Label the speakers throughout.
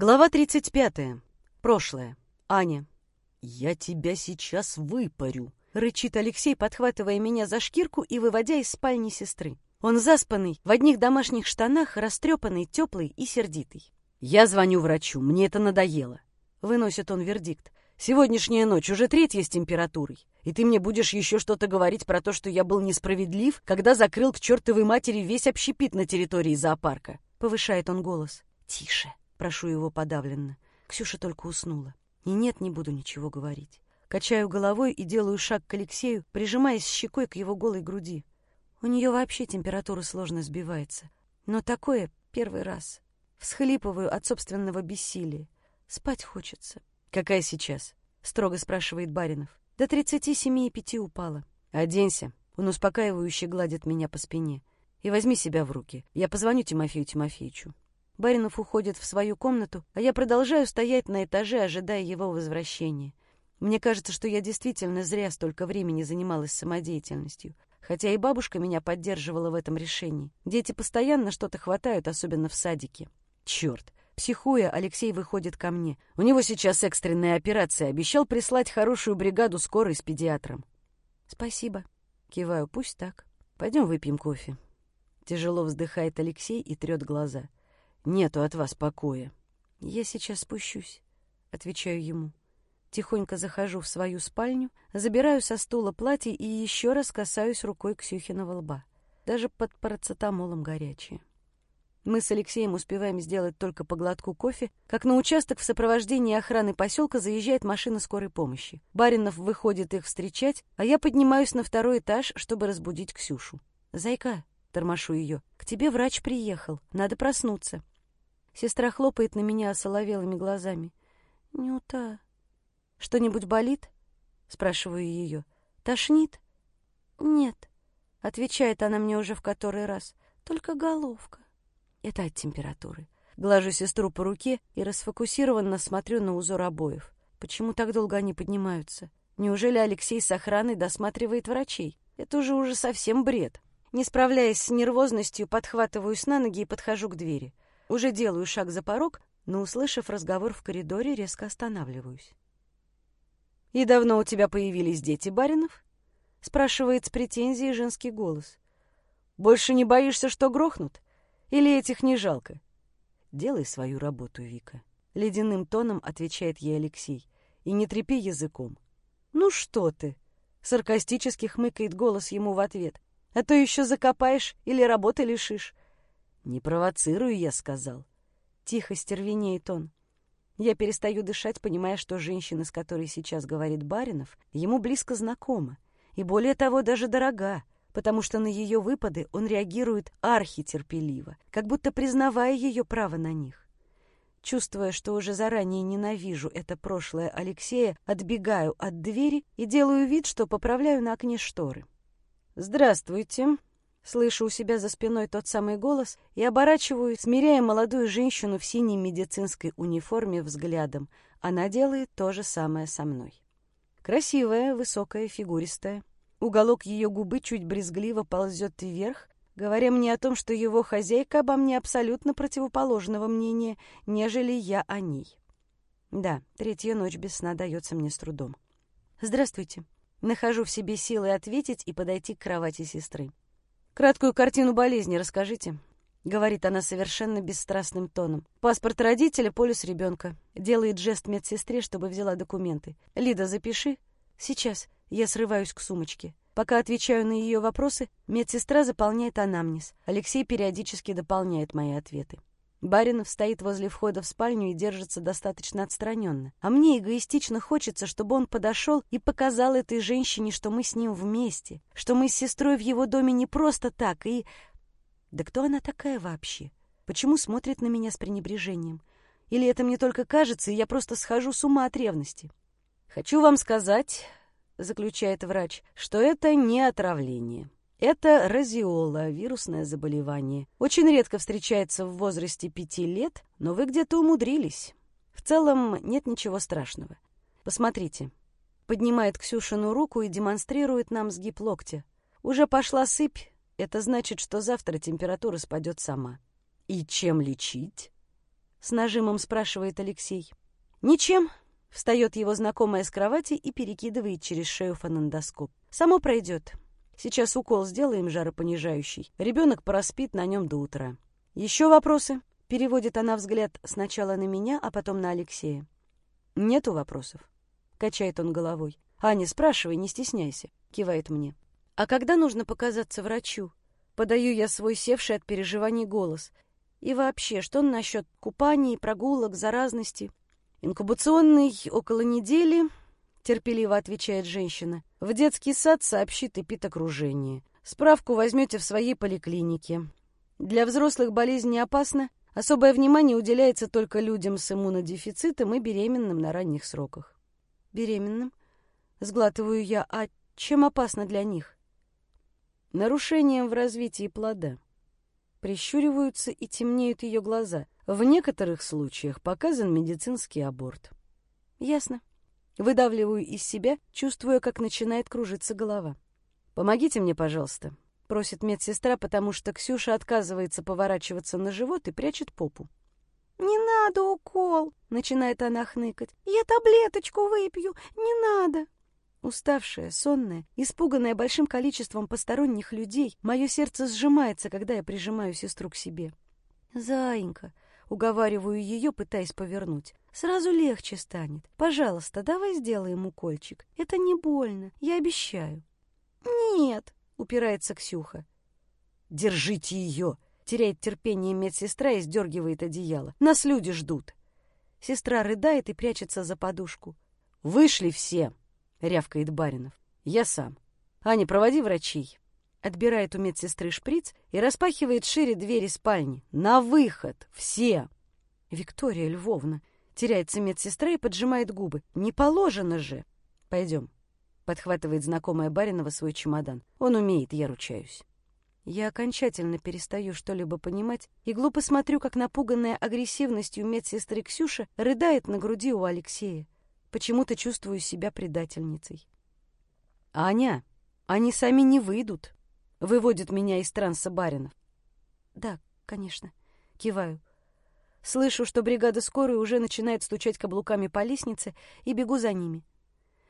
Speaker 1: Глава 35. Прошлое. Аня. «Я тебя сейчас выпарю», — рычит Алексей, подхватывая меня за шкирку и выводя из спальни сестры. Он заспанный, в одних домашних штанах, растрепанный, теплый и сердитый. «Я звоню врачу, мне это надоело», — выносит он вердикт. «Сегодняшняя ночь уже третья с температурой, и ты мне будешь еще что-то говорить про то, что я был несправедлив, когда закрыл к чертовой матери весь общепит на территории зоопарка», — повышает он голос. «Тише», — прошу его подавленно. Ксюша только уснула. И нет, не буду ничего говорить. Качаю головой и делаю шаг к Алексею, прижимаясь щекой к его голой груди. У нее вообще температура сложно сбивается. Но такое первый раз. Всхлипываю от собственного бессилия. Спать хочется. «Какая сейчас?» — строго спрашивает Баринов. «До тридцати семи и пяти упала». «Оденься». Он успокаивающе гладит меня по спине. «И возьми себя в руки. Я позвоню Тимофею Тимофеевичу». Баринов уходит в свою комнату, а я продолжаю стоять на этаже, ожидая его возвращения. Мне кажется, что я действительно зря столько времени занималась самодеятельностью. Хотя и бабушка меня поддерживала в этом решении. Дети постоянно что-то хватают, особенно в садике. Черт! Психуя, Алексей выходит ко мне. У него сейчас экстренная операция. Обещал прислать хорошую бригаду скорой с педиатром. «Спасибо». Киваю, пусть так. Пойдем выпьем кофе. Тяжело вздыхает Алексей и трет глаза. Нету от вас покоя. Я сейчас спущусь, отвечаю ему. Тихонько захожу в свою спальню, забираю со стула платье и еще раз касаюсь рукой Ксюхиного лба. Даже под парацетамолом горячее. Мы с Алексеем успеваем сделать только по глотку кофе, как на участок в сопровождении охраны поселка заезжает машина скорой помощи. Баринов выходит их встречать, а я поднимаюсь на второй этаж, чтобы разбудить Ксюшу. «Зайка», — тормошу ее, — «к тебе врач приехал, надо проснуться». Сестра хлопает на меня осоловелыми глазами. «Нюта, что-нибудь болит?» — спрашиваю ее. «Тошнит?» «Нет», — отвечает она мне уже в который раз. «Только головка». Это от температуры. Глажу сестру по руке и расфокусированно смотрю на узор обоев. Почему так долго они поднимаются? Неужели Алексей с охраной досматривает врачей? Это уже уже совсем бред. Не справляясь с нервозностью, подхватываюсь на ноги и подхожу к двери. Уже делаю шаг за порог, но, услышав разговор в коридоре, резко останавливаюсь. «И давно у тебя появились дети, Баринов?» — спрашивает с претензией женский голос. «Больше не боишься, что грохнут? Или этих не жалко?» «Делай свою работу, Вика», — ледяным тоном отвечает ей Алексей. «И не трепи языком». «Ну что ты?» — саркастически хмыкает голос ему в ответ. «А то еще закопаешь или работы лишишь. «Не провоцирую, я сказал». Тихо стервенеет он. Я перестаю дышать, понимая, что женщина, с которой сейчас говорит Баринов, ему близко знакома. И более того, даже дорога, потому что на ее выпады он реагирует архитерпеливо, как будто признавая ее право на них. Чувствуя, что уже заранее ненавижу это прошлое Алексея, отбегаю от двери и делаю вид, что поправляю на окне шторы. «Здравствуйте», Слышу у себя за спиной тот самый голос и оборачиваюсь, смиряя молодую женщину в синей медицинской униформе взглядом. Она делает то же самое со мной. Красивая, высокая, фигуристая. Уголок ее губы чуть брезгливо ползет вверх, говоря мне о том, что его хозяйка обо мне абсолютно противоположного мнения, нежели я о ней. Да, третья ночь без сна дается мне с трудом. «Здравствуйте». Нахожу в себе силы ответить и подойти к кровати сестры. «Краткую картину болезни расскажите», — говорит она совершенно бесстрастным тоном. «Паспорт родителя, полюс ребенка». Делает жест медсестре, чтобы взяла документы. «Лида, запиши». «Сейчас». Я срываюсь к сумочке. Пока отвечаю на ее вопросы, медсестра заполняет анамнез. Алексей периодически дополняет мои ответы. Баринов стоит возле входа в спальню и держится достаточно отстраненно. А мне эгоистично хочется, чтобы он подошел и показал этой женщине, что мы с ним вместе, что мы с сестрой в его доме не просто так и... Да кто она такая вообще? Почему смотрит на меня с пренебрежением? Или это мне только кажется, и я просто схожу с ума от ревности? «Хочу вам сказать», — заключает врач, — «что это не отравление». Это разиола, вирусное заболевание. Очень редко встречается в возрасте пяти лет, но вы где-то умудрились. В целом нет ничего страшного. Посмотрите. Поднимает Ксюшину руку и демонстрирует нам сгиб локтя. Уже пошла сыпь. Это значит, что завтра температура спадет сама. И чем лечить? — с нажимом спрашивает Алексей. «Ничем», — встает его знакомая с кровати и перекидывает через шею фонендоскоп. «Само пройдет. Сейчас укол сделаем жаропонижающий. Ребенок проспит на нем до утра». «Еще вопросы?» — переводит она взгляд сначала на меня, а потом на Алексея. «Нету вопросов», — качает он головой. «Аня, спрашивай, не стесняйся», — кивает мне. «А когда нужно показаться врачу?» Подаю я свой севший от переживаний голос. И вообще, что насчет купаний, прогулок, заразности? Инкубационный около недели, терпеливо отвечает женщина. В детский сад сообщит эпидокружение. Справку возьмете в своей поликлинике. Для взрослых болезнь не опасна. Особое внимание уделяется только людям с иммунодефицитом и беременным на ранних сроках. Беременным? Сглатываю я. А чем опасно для них? Нарушением в развитии плода. Прищуриваются и темнеют ее глаза. В некоторых случаях показан медицинский аборт. Ясно. Выдавливаю из себя, чувствуя, как начинает кружиться голова. «Помогите мне, пожалуйста», — просит медсестра, потому что Ксюша отказывается поворачиваться на живот и прячет попу. «Не надо укол!» — начинает она хныкать. «Я таблеточку выпью! Не надо!» Уставшая, сонная, испуганная большим количеством посторонних людей, мое сердце сжимается, когда я прижимаю сестру к себе. «Заинька!» — уговариваю ее, пытаясь повернуть. «Сразу легче станет. Пожалуйста, давай сделаем укольчик. Это не больно, я обещаю». «Нет!» — упирается Ксюха. «Держите ее!» — теряет терпение медсестра и сдергивает одеяло. «Нас люди ждут!» Сестра рыдает и прячется за подушку. «Вышли все!» — рявкает Баринов. «Я сам. Аня, проводи врачей». Отбирает у медсестры шприц и распахивает шире двери спальни. «На выход! Все!» «Виктория Львовна!» Теряется медсестра и поджимает губы. «Не положено же!» «Пойдем», — подхватывает знакомая Баринова свой чемодан. «Он умеет, я ручаюсь». Я окончательно перестаю что-либо понимать и глупо смотрю, как напуганная агрессивностью медсестры Ксюша рыдает на груди у Алексея. Почему-то чувствую себя предательницей. «Аня, они сами не выйдут», — выводит меня из транса баринов. «Да, конечно», — киваю. Слышу, что бригада скорой уже начинает стучать каблуками по лестнице, и бегу за ними.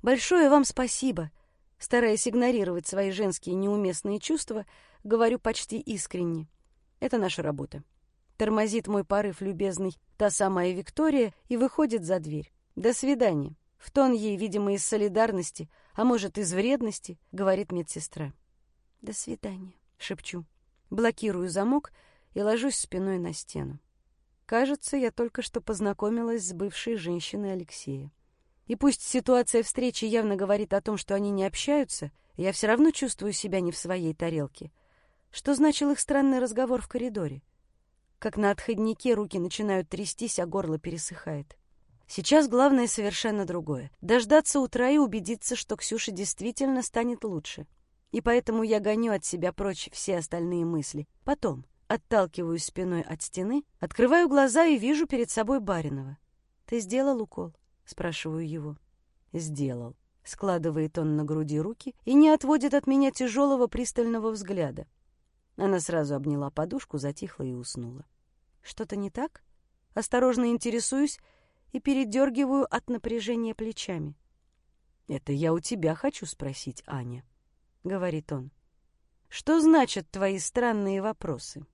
Speaker 1: «Большое вам спасибо!» Стараясь игнорировать свои женские неуместные чувства, говорю почти искренне. «Это наша работа». Тормозит мой порыв любезный та самая Виктория и выходит за дверь. «До свидания». В тон ей, видимо, из солидарности, а может, из вредности, говорит медсестра. «До свидания», — шепчу. Блокирую замок и ложусь спиной на стену. Кажется, я только что познакомилась с бывшей женщиной Алексея. И пусть ситуация встречи явно говорит о том, что они не общаются, я все равно чувствую себя не в своей тарелке. Что значил их странный разговор в коридоре? Как на отходнике руки начинают трястись, а горло пересыхает. Сейчас главное совершенно другое. Дождаться утра и убедиться, что Ксюша действительно станет лучше. И поэтому я гоню от себя прочь все остальные мысли. Потом отталкиваюсь спиной от стены, открываю глаза и вижу перед собой Баринова. «Ты сделал укол?» — спрашиваю его. «Сделал». Складывает он на груди руки и не отводит от меня тяжелого пристального взгляда. Она сразу обняла подушку, затихла и уснула. «Что-то не так?» Осторожно интересуюсь, и передергиваю от напряжения плечами. «Это я у тебя хочу спросить, Аня», — говорит он. «Что значат твои странные вопросы?»